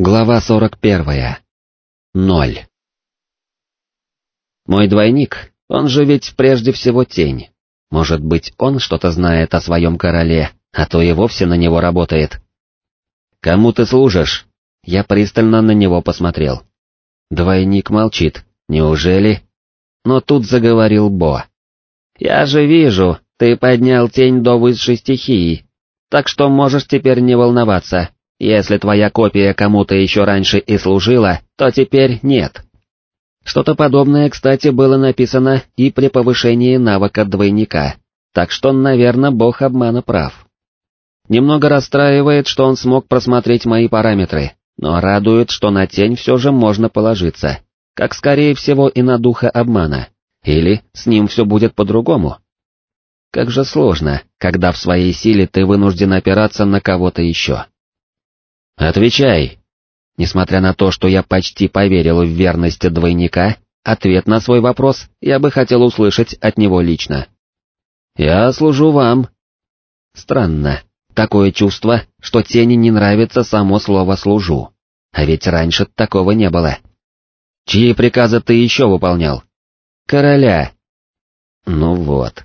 Глава 41. Ноль. Мой двойник, он же ведь прежде всего тень. Может быть, он что-то знает о своем короле, а то и вовсе на него работает. «Кому ты служишь?» Я пристально на него посмотрел. Двойник молчит. Неужели? Но тут заговорил Бо. «Я же вижу, ты поднял тень до высшей стихии, так что можешь теперь не волноваться, если твоя копия кому-то еще раньше и служила, то теперь нет. Что-то подобное, кстати, было написано и при повышении навыка двойника, так что, наверное, бог обмана прав. Немного расстраивает, что он смог просмотреть мои параметры, но радует, что на тень все же можно положиться, как скорее всего и на духа обмана, или с ним все будет по-другому. Как же сложно, когда в своей силе ты вынужден опираться на кого-то еще. «Отвечай!» Несмотря на то, что я почти поверил в верность двойника, ответ на свой вопрос я бы хотел услышать от него лично. «Я служу вам». Странно, такое чувство, что тени не нравится само слово «служу». А ведь раньше такого не было. Чьи приказы ты еще выполнял? Короля. Ну вот.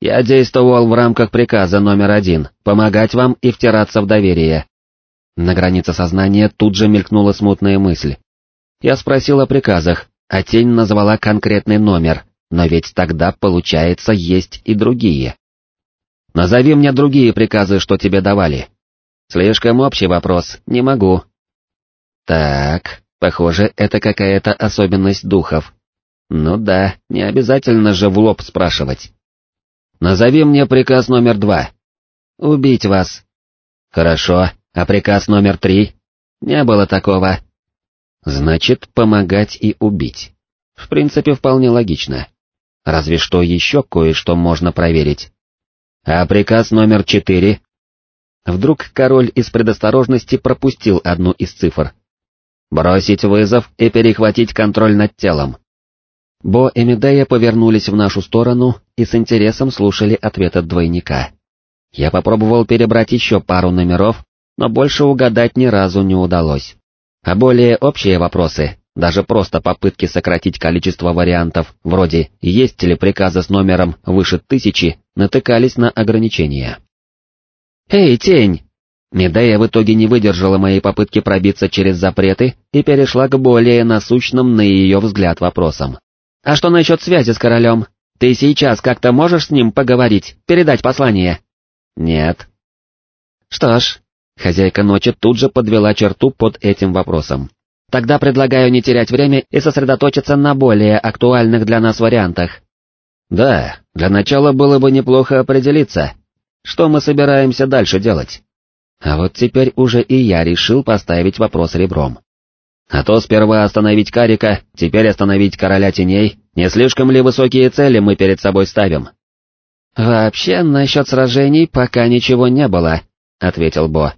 Я действовал в рамках приказа номер один, помогать вам и втираться в доверие. На границе сознания тут же мелькнула смутная мысль. Я спросил о приказах, а тень назвала конкретный номер, но ведь тогда, получается, есть и другие. Назови мне другие приказы, что тебе давали. Слишком общий вопрос, не могу. Так, похоже, это какая-то особенность духов. Ну да, не обязательно же в лоб спрашивать. Назови мне приказ номер два. Убить вас. Хорошо, а приказ номер три? Не было такого. Значит, помогать и убить. В принципе, вполне логично. Разве что еще кое-что можно проверить. А приказ номер четыре? Вдруг король из предосторожности пропустил одну из цифр. Бросить вызов и перехватить контроль над телом. Бо и Медея повернулись в нашу сторону и с интересом слушали ответ от двойника. Я попробовал перебрать еще пару номеров, но больше угадать ни разу не удалось. А более общие вопросы, даже просто попытки сократить количество вариантов, вроде «есть ли приказы с номером выше тысячи», натыкались на ограничения. «Эй, тень!» Медея в итоге не выдержала моей попытки пробиться через запреты и перешла к более насущным на ее взгляд вопросам. «А что насчет связи с королем? Ты сейчас как-то можешь с ним поговорить, передать послание?» «Нет». «Что ж, Хозяйка ночи тут же подвела черту под этим вопросом. Тогда предлагаю не терять время и сосредоточиться на более актуальных для нас вариантах. Да, для начала было бы неплохо определиться, что мы собираемся дальше делать. А вот теперь уже и я решил поставить вопрос ребром. А то сперва остановить Карика, теперь остановить Короля Теней, не слишком ли высокие цели мы перед собой ставим? «Вообще, насчет сражений пока ничего не было», — ответил Бо.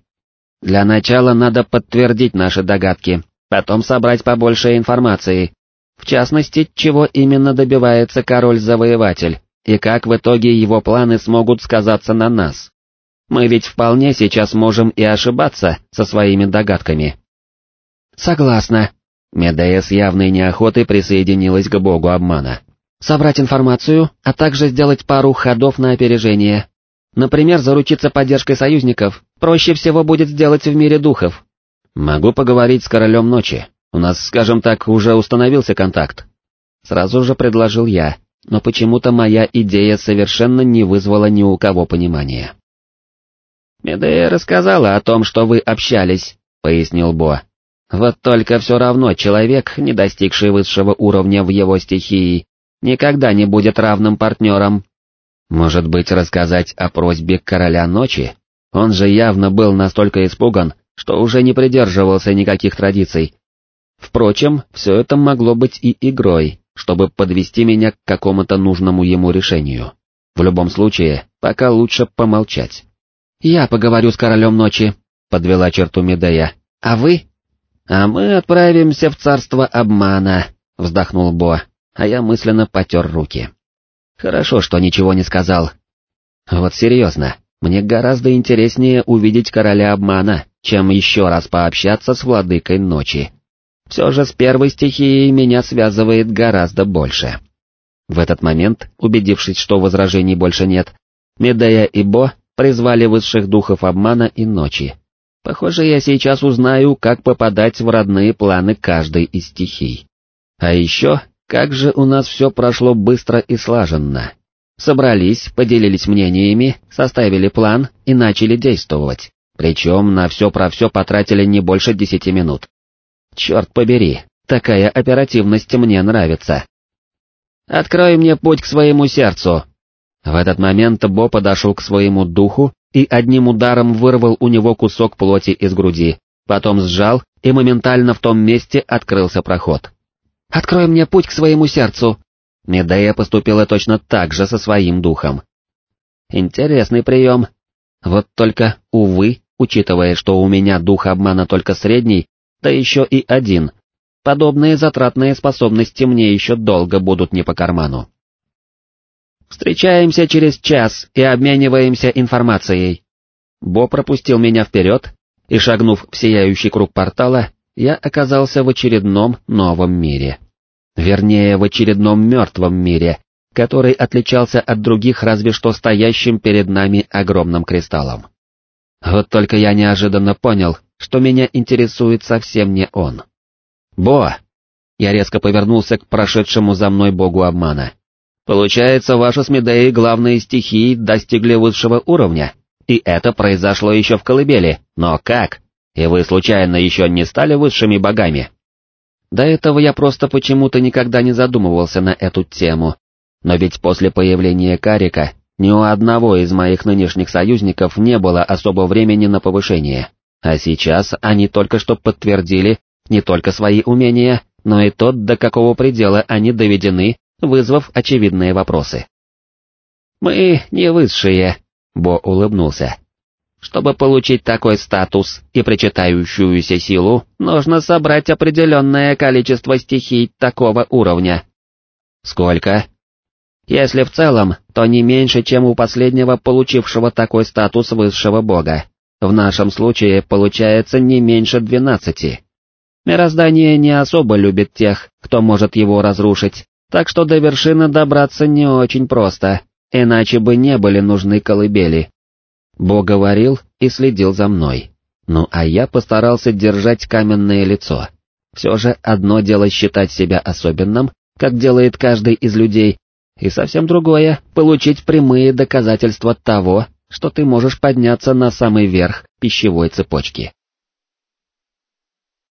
Для начала надо подтвердить наши догадки, потом собрать побольше информации. В частности, чего именно добивается король-завоеватель, и как в итоге его планы смогут сказаться на нас. Мы ведь вполне сейчас можем и ошибаться со своими догадками. Согласна. Медея с явной неохотой присоединилась к богу обмана. Собрать информацию, а также сделать пару ходов на опережение. Например, заручиться поддержкой союзников проще всего будет сделать в мире духов. Могу поговорить с королем ночи. У нас, скажем так, уже установился контакт. Сразу же предложил я, но почему-то моя идея совершенно не вызвала ни у кого понимания. «Медея рассказала о том, что вы общались», — пояснил Бо. «Вот только все равно человек, не достигший высшего уровня в его стихии, никогда не будет равным партнером». «Может быть, рассказать о просьбе короля ночи?» Он же явно был настолько испуган, что уже не придерживался никаких традиций. Впрочем, все это могло быть и игрой, чтобы подвести меня к какому-то нужному ему решению. В любом случае, пока лучше помолчать. «Я поговорю с королем ночи», — подвела черту Медея. «А вы?» «А мы отправимся в царство обмана», — вздохнул Бо, а я мысленно потер руки. «Хорошо, что ничего не сказал. Вот серьезно, мне гораздо интереснее увидеть короля обмана, чем еще раз пообщаться с владыкой ночи. Все же с первой стихией меня связывает гораздо больше. В этот момент, убедившись, что возражений больше нет, Медея и Бо призвали высших духов обмана и ночи. Похоже, я сейчас узнаю, как попадать в родные планы каждой из стихий. А еще, как же у нас все прошло быстро и слаженно. Собрались, поделились мнениями, составили план и начали действовать. Причем на все про все потратили не больше десяти минут. Черт побери, такая оперативность мне нравится. «Открой мне путь к своему сердцу!» В этот момент Бо подошел к своему духу и одним ударом вырвал у него кусок плоти из груди, потом сжал, и моментально в том месте открылся проход. «Открой мне путь к своему сердцу!» Медея поступила точно так же со своим духом. Интересный прием. Вот только, увы, учитывая, что у меня дух обмана только средний, да еще и один, подобные затратные способности мне еще долго будут не по карману. Встречаемся через час и обмениваемся информацией. Бо пропустил меня вперед, и шагнув в сияющий круг портала, я оказался в очередном новом мире. Вернее, в очередном мертвом мире, который отличался от других разве что стоящим перед нами огромным кристаллом. Вот только я неожиданно понял, что меня интересует совсем не он. «Бо!» Я резко повернулся к прошедшему за мной богу обмана. «Получается, ваши с Медеей главные стихии достигли высшего уровня, и это произошло еще в колыбели, но как? И вы случайно еще не стали высшими богами?» До этого я просто почему-то никогда не задумывался на эту тему. Но ведь после появления Карика ни у одного из моих нынешних союзников не было особо времени на повышение, а сейчас они только что подтвердили не только свои умения, но и тот, до какого предела они доведены, вызвав очевидные вопросы. «Мы не высшие», — Бо улыбнулся. Чтобы получить такой статус и причитающуюся силу, нужно собрать определенное количество стихий такого уровня. Сколько? Если в целом, то не меньше, чем у последнего получившего такой статус высшего бога. В нашем случае получается не меньше двенадцати. Мироздание не особо любит тех, кто может его разрушить, так что до вершины добраться не очень просто, иначе бы не были нужны колыбели. Бо говорил и следил за мной. Ну а я постарался держать каменное лицо. Все же одно дело считать себя особенным, как делает каждый из людей, и совсем другое — получить прямые доказательства того, что ты можешь подняться на самый верх пищевой цепочки.